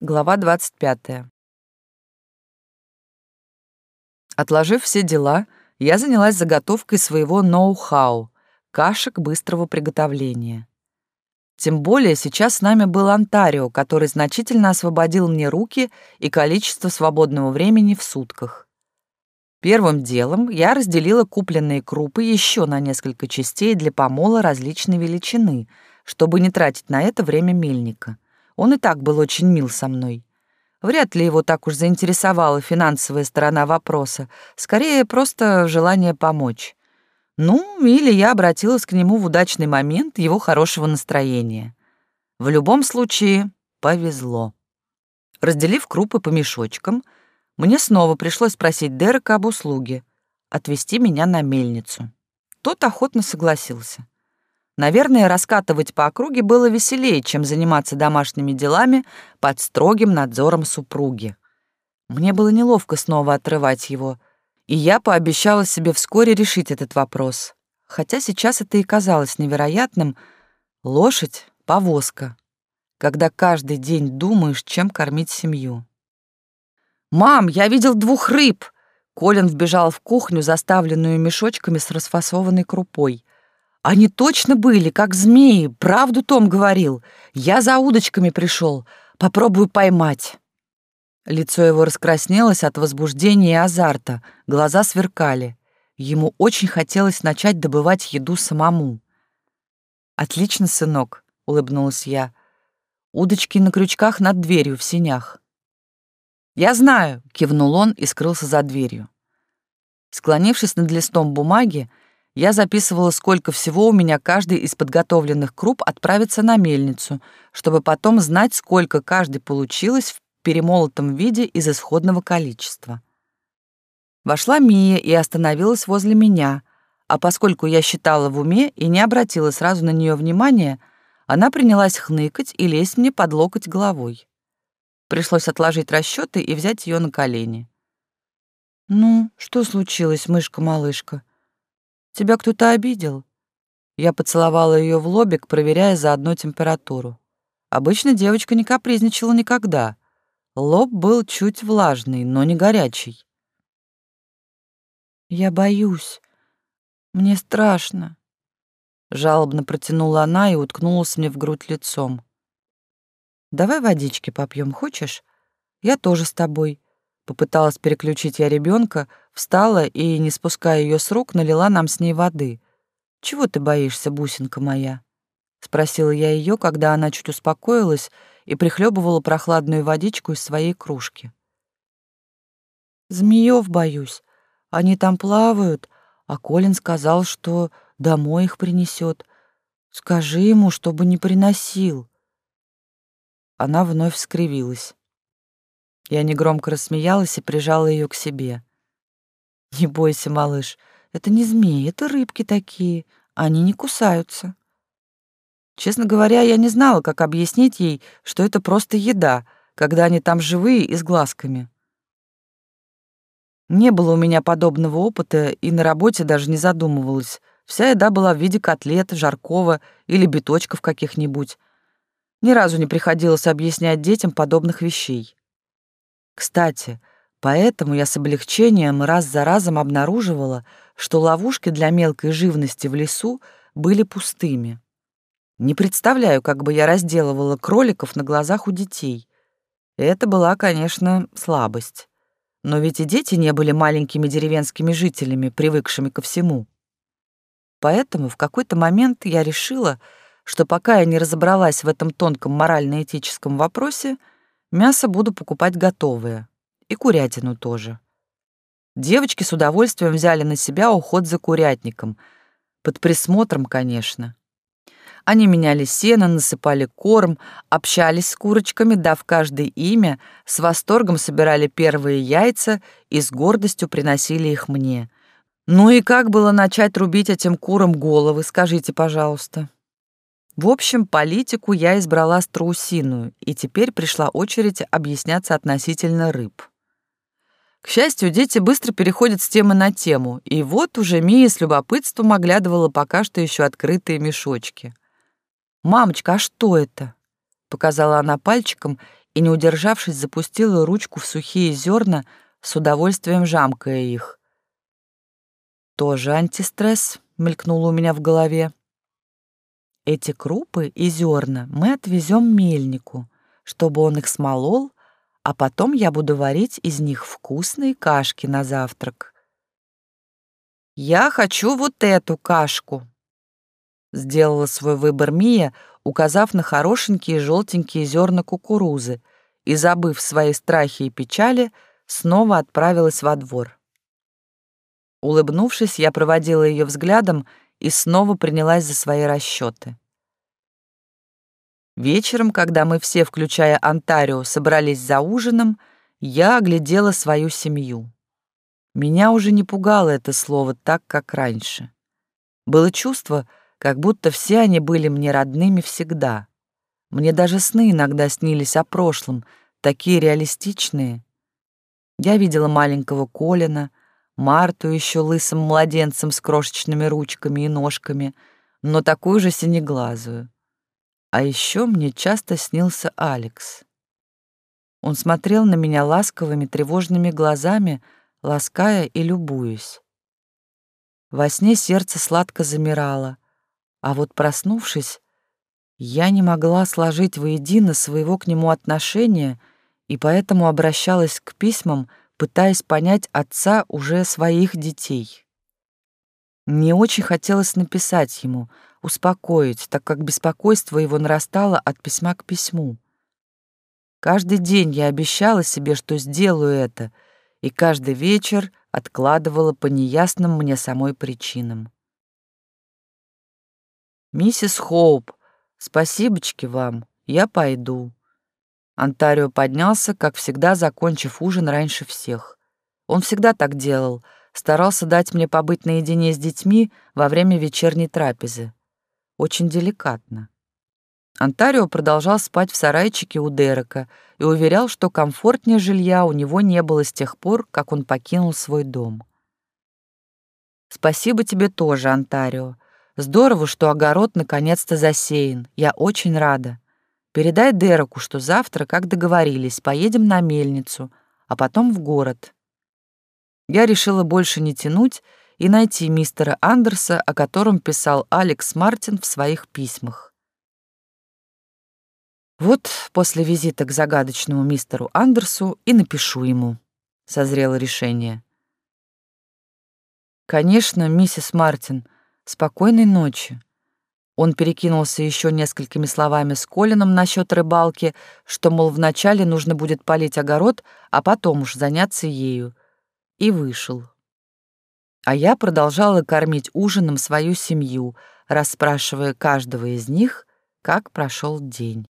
Глава 25. Отложив все дела, я занялась заготовкой своего ноу-хау — кашек быстрого приготовления. Тем более сейчас с нами был Онтарио, который значительно освободил мне руки и количество свободного времени в сутках. Первым делом я разделила купленные крупы еще на несколько частей для помола различной величины, чтобы не тратить на это время мельника — он и так был очень мил со мной. Вряд ли его так уж заинтересовала финансовая сторона вопроса, скорее просто желание помочь. Ну, или я обратилась к нему в удачный момент его хорошего настроения. В любом случае, повезло. Разделив крупы по мешочкам, мне снова пришлось спросить Дерека об услуге — отвезти меня на мельницу. Тот охотно согласился. Наверное, раскатывать по округе было веселее, чем заниматься домашними делами под строгим надзором супруги. Мне было неловко снова отрывать его, и я пообещала себе вскоре решить этот вопрос. Хотя сейчас это и казалось невероятным. Лошадь — повозка, когда каждый день думаешь, чем кормить семью. «Мам, я видел двух рыб!» Колин вбежал в кухню, заставленную мешочками с расфасованной крупой. Они точно были, как змеи, правду Том говорил. Я за удочками пришел, попробую поймать. Лицо его раскраснелось от возбуждения и азарта, глаза сверкали. Ему очень хотелось начать добывать еду самому. «Отлично, сынок», — улыбнулась я. «Удочки на крючках над дверью в синях». «Я знаю», — кивнул он и скрылся за дверью. Склонившись над листом бумаги, я записывала, сколько всего у меня каждый из подготовленных круп отправится на мельницу, чтобы потом знать, сколько каждый получилось в перемолотом виде из исходного количества. Вошла Мия и остановилась возле меня, а поскольку я считала в уме и не обратила сразу на нее внимания, она принялась хныкать и лезть мне под локоть головой. Пришлось отложить расчеты и взять ее на колени. «Ну, что случилось, мышка-малышка?» Тебя кто-то обидел?» Я поцеловала ее в лобик, проверяя заодно температуру. Обычно девочка не капризничала никогда. Лоб был чуть влажный, но не горячий. «Я боюсь. Мне страшно», — жалобно протянула она и уткнулась мне в грудь лицом. «Давай водички попьем, хочешь? Я тоже с тобой. Попыталась переключить я ребенка, встала и, не спуская ее с рук, налила нам с ней воды. «Чего ты боишься, бусинка моя?» — спросила я ее, когда она чуть успокоилась и прихлебывала прохладную водичку из своей кружки. «Змеев боюсь. Они там плавают, а Колин сказал, что домой их принесет. Скажи ему, чтобы не приносил». Она вновь скривилась. Я негромко рассмеялась и прижала ее к себе. «Не бойся, малыш, это не змеи, это рыбки такие, они не кусаются». Честно говоря, я не знала, как объяснить ей, что это просто еда, когда они там живые и с глазками. Не было у меня подобного опыта, и на работе даже не задумывалась. Вся еда была в виде котлет, жаркого или биточков каких-нибудь. Ни разу не приходилось объяснять детям подобных вещей. Кстати, поэтому я с облегчением раз за разом обнаруживала, что ловушки для мелкой живности в лесу были пустыми. Не представляю, как бы я разделывала кроликов на глазах у детей. Это была, конечно, слабость. Но ведь и дети не были маленькими деревенскими жителями, привыкшими ко всему. Поэтому в какой-то момент я решила, что пока я не разобралась в этом тонком морально-этическом вопросе, Мясо буду покупать готовое. И курятину тоже. Девочки с удовольствием взяли на себя уход за курятником. Под присмотром, конечно. Они меняли сено, насыпали корм, общались с курочками, дав каждое имя, с восторгом собирали первые яйца и с гордостью приносили их мне. Ну и как было начать рубить этим курам головы, скажите, пожалуйста. В общем, политику я избрала страусиную, и теперь пришла очередь объясняться относительно рыб. К счастью, дети быстро переходят с темы на тему, и вот уже Мия с любопытством оглядывала пока что еще открытые мешочки. «Мамочка, а что это?» — показала она пальчиком, и, не удержавшись, запустила ручку в сухие зерна, с удовольствием жамкая их. «Тоже антистресс», — мелькнуло у меня в голове. «Эти крупы и зерна мы отвезем мельнику, чтобы он их смолол, а потом я буду варить из них вкусные кашки на завтрак». «Я хочу вот эту кашку», — сделала свой выбор Мия, указав на хорошенькие желтенькие зерна кукурузы, и, забыв свои страхи и печали, снова отправилась во двор. Улыбнувшись, я проводила ее взглядом и снова принялась за свои расчеты. Вечером, когда мы все, включая Онтарио, собрались за ужином, я оглядела свою семью. Меня уже не пугало это слово так, как раньше. Было чувство, как будто все они были мне родными всегда. Мне даже сны иногда снились о прошлом, такие реалистичные. Я видела маленького Колина, Марту еще лысым младенцем с крошечными ручками и ножками, но такую же синеглазую. А еще мне часто снился Алекс. Он смотрел на меня ласковыми тревожными глазами, лаская и любуясь. Во сне сердце сладко замирало, а вот проснувшись, я не могла сложить воедино своего к нему отношения и поэтому обращалась к письмам, пытаясь понять отца уже своих детей. Мне очень хотелось написать ему, успокоить, так как беспокойство его нарастало от письма к письму. Каждый день я обещала себе, что сделаю это, и каждый вечер откладывала по неясным мне самой причинам. «Миссис Хоуп, спасибочки вам, я пойду». Антарио поднялся, как всегда, закончив ужин раньше всех. Он всегда так делал, старался дать мне побыть наедине с детьми во время вечерней трапезы. Очень деликатно. Антарио продолжал спать в сарайчике у Дерека и уверял, что комфортнее жилья у него не было с тех пор, как он покинул свой дом. «Спасибо тебе тоже, Антарио. Здорово, что огород наконец-то засеян. Я очень рада. Передай Дереку, что завтра, как договорились, поедем на мельницу, а потом в город. Я решила больше не тянуть и найти мистера Андерса, о котором писал Алекс Мартин в своих письмах. Вот после визита к загадочному мистеру Андерсу и напишу ему. Созрело решение. Конечно, миссис Мартин — Спокойной ночи. Он перекинулся еще несколькими словами с Колином насчет рыбалки, что, мол, вначале нужно будет полить огород, а потом уж заняться ею. И вышел. А я продолжала кормить ужином свою семью, расспрашивая каждого из них, как прошел день.